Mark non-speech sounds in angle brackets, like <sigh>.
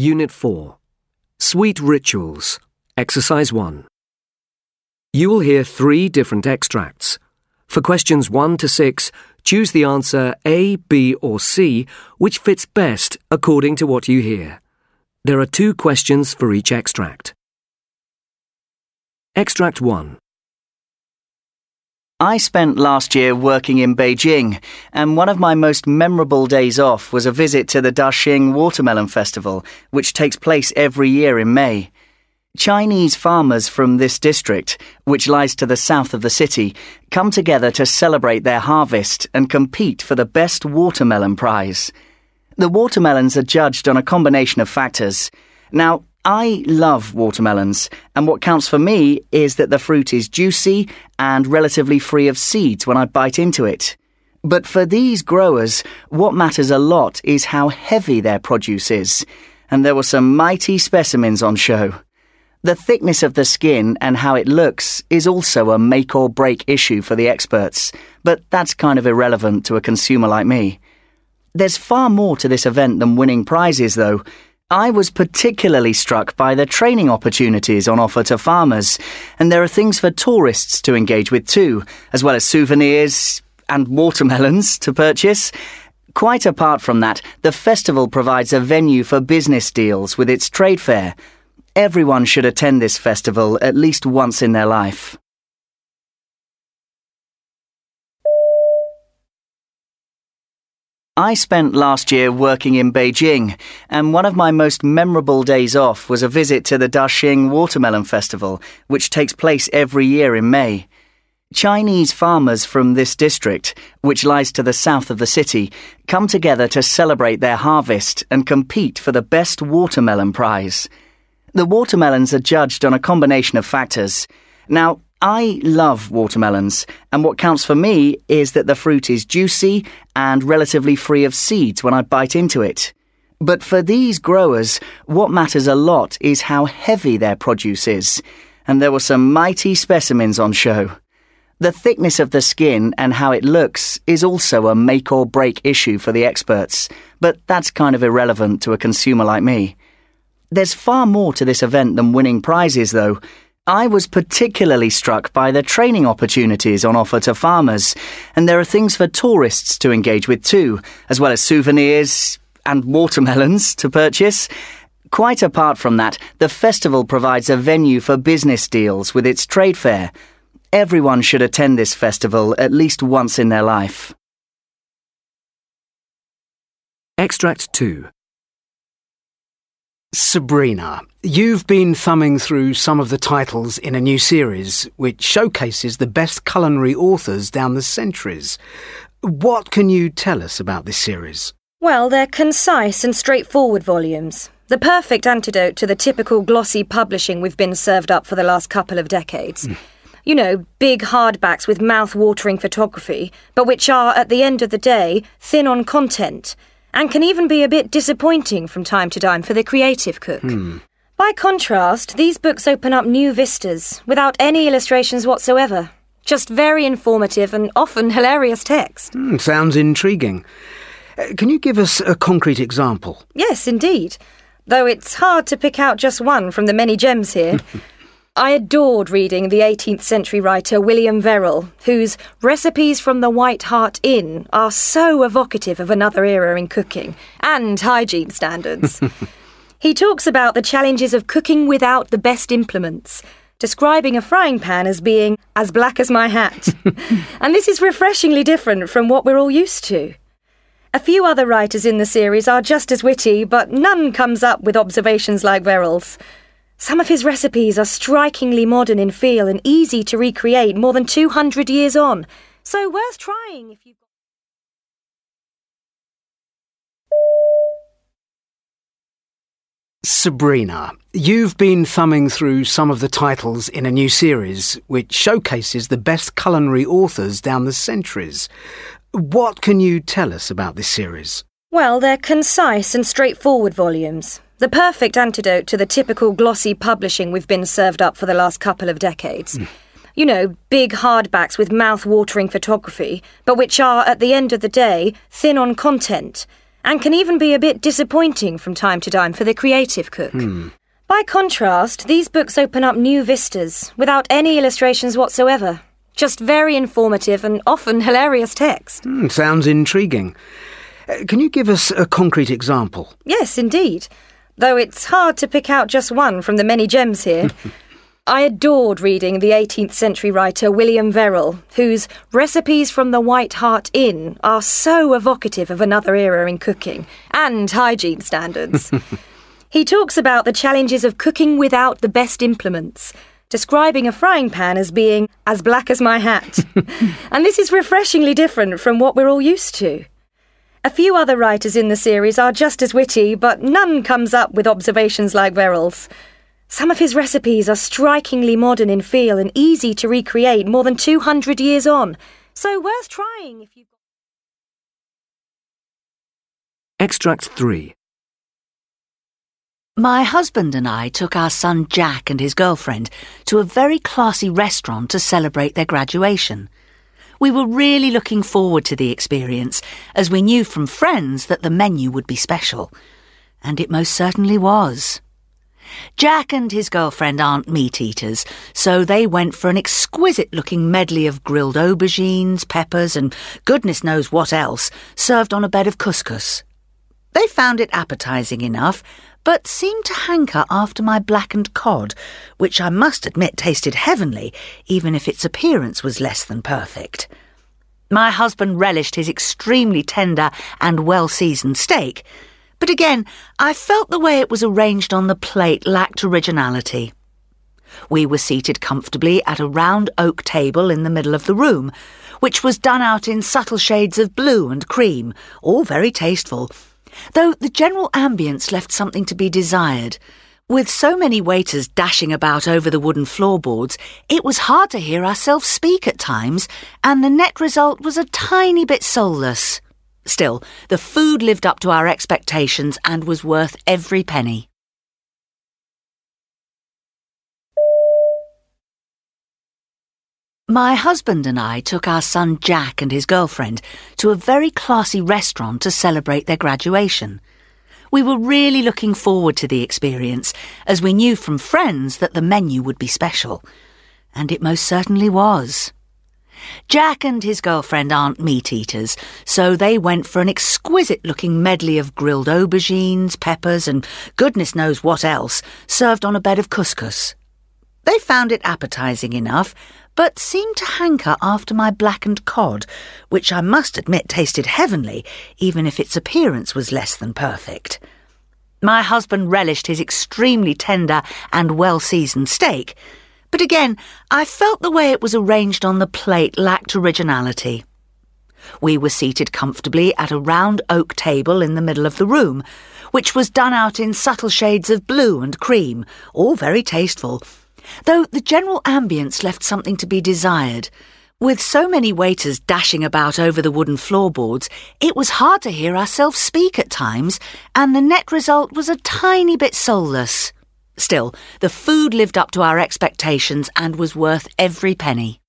Unit 4 Sweet Rituals, Exercise 1. You will hear three different extracts. For questions 1 to 6, choose the answer A, B, or C, which fits best according to what you hear. There are two questions for each extract. Extract 1. I spent last year working in Beijing, and one of my most memorable days off was a visit to the Daxing Watermelon Festival, which takes place every year in May. Chinese farmers from this district, which lies to the south of the city, come together to celebrate their harvest and compete for the best watermelon prize. The watermelons are judged on a combination of factors. Now, I love watermelons, and what counts for me is that the fruit is juicy and relatively free of seeds when I bite into it. But for these growers, what matters a lot is how heavy their produce is, and there were some mighty specimens on show. The thickness of the skin and how it looks is also a make or break issue for the experts, but that's kind of irrelevant to a consumer like me. There's far more to this event than winning prizes, though. I was particularly struck by the training opportunities on offer to farmers, and there are things for tourists to engage with too, as well as souvenirs and watermelons to purchase. Quite apart from that, the festival provides a venue for business deals with its trade fair. Everyone should attend this festival at least once in their life. I spent last year working in Beijing, and one of my most memorable days off was a visit to the Daxing Watermelon Festival, which takes place every year in May. Chinese farmers from this district, which lies to the south of the city, come together to celebrate their harvest and compete for the best watermelon prize. The watermelons are judged on a combination of factors. Now, I love watermelons, and what counts for me is that the fruit is juicy and relatively free of seeds when I bite into it. But for these growers, what matters a lot is how heavy their produce is, and there were some mighty specimens on show. The thickness of the skin and how it looks is also a make or break issue for the experts, but that's kind of irrelevant to a consumer like me. There's far more to this event than winning prizes, though. I was particularly struck by the training opportunities on offer to farmers, and there are things for tourists to engage with too, as well as souvenirs and watermelons to purchase. Quite apart from that, the festival provides a venue for business deals with its trade fair. Everyone should attend this festival at least once in their life. Extract 2. Sabrina, you've been thumbing through some of the titles in a new series which showcases the best culinary authors down the centuries. What can you tell us about this series? Well, they're concise and straightforward volumes. The perfect antidote to the typical glossy publishing we've been served up for the last couple of decades. Mm. You know, big hardbacks with mouth watering photography, but which are, at the end of the day, thin on content and can even be a bit disappointing from time to time for the creative cook. Hmm. By contrast, these books open up new vistas without any illustrations whatsoever. Just very informative and often <laughs> hilarious text. Hmm, sounds intriguing. Uh, can you give us a concrete example? Yes, indeed. Though it's hard to pick out just one from the many gems here. <laughs> I adored reading the 18th century writer William Verrall, whose Recipes from the White Hart Inn are so evocative of another era in cooking and hygiene standards. <laughs> he talks about the challenges of cooking without the best implements, describing a frying pan as being as black as my hat. <laughs> and this is refreshingly different from what we're all used to. A few other writers in the series are just as witty, but none comes up with observations like Verrall's. Some of his recipes are strikingly modern in feel and easy to recreate more than 200 years on. So worth trying if you've got. Sabrina, you've been thumbing through some of the titles in a new series which showcases the best culinary authors down the centuries. What can you tell us about this series? Well, they're concise and straightforward volumes. The perfect antidote to the typical glossy publishing we've been served up for the last couple of decades. Mm. You know, big hardbacks with mouth watering photography, but which are, at the end of the day, thin on content, and can even be a bit disappointing from time to time for the creative cook. By contrast, these books open up new vistas without any illustrations whatsoever. Just very informative and often <laughs> hilarious text. Hmm, sounds intriguing. Uh, Can you give us a concrete example? Yes, indeed. Though it's hard to pick out just one from the many gems here. <laughs> I adored reading the 18th century writer William Verrall, whose recipes from the White Hart Inn are so evocative of another era in cooking and hygiene standards. <laughs> he talks about the challenges of cooking without the best implements, describing a frying pan as being as black as my hat. <laughs> and this is refreshingly different from what we're all used to. A few other writers in the series are just as witty, but none comes up with observations like Verrall's. Some of his recipes are strikingly modern in feel and easy to recreate more than 200 years on. So worth trying if you've got. Extract 3. My husband and I took our son Jack and his girlfriend to a very classy restaurant to celebrate their graduation. We were really looking forward to the experience, as we knew from friends that the menu would be special. And it most certainly was. Jack and his girlfriend aren't meat eaters, so they went for an exquisite looking medley of grilled aubergines, peppers, and goodness knows what else, served on a bed of couscous. They found it appetizing enough, but seemed to hanker after my blackened cod, which I must admit tasted heavenly, even if its appearance was less than perfect. My husband relished his extremely tender and well seasoned steak, but again, I felt the way it was arranged on the plate lacked originality. We were seated comfortably at a round oak table in the middle of the room, which was done out in subtle shades of blue and cream, all very tasteful, though the general ambience left something to be desired. With so many waiters dashing about over the wooden floorboards, it was hard to hear ourselves speak at times, and the net result was a tiny bit soulless. Still, the food lived up to our expectations and was worth every penny. My husband and I took our son Jack and his girlfriend to a very classy restaurant to celebrate their graduation. We were really looking forward to the experience, as we knew from friends that the menu would be special. And it most certainly was. Jack and his girlfriend aren't meat eaters, so they went for an exquisite looking medley of grilled aubergines, peppers, and goodness knows what else, served on a bed of couscous. They found it appetizing enough, but seemed to hanker after my blackened cod, which I must admit tasted heavenly, even if its appearance was less than perfect. My husband relished his extremely tender and well seasoned steak, but again, I felt the way it was arranged on the plate lacked originality. We were seated comfortably at a round oak table in the middle of the room, which was done out in subtle shades of blue and cream, all very tasteful, though the general ambience left something to be desired. With so many waiters dashing about over the wooden floorboards, it was hard to hear ourselves speak at times, and the net result was a tiny bit soulless. Still, the food lived up to our expectations and was worth every penny.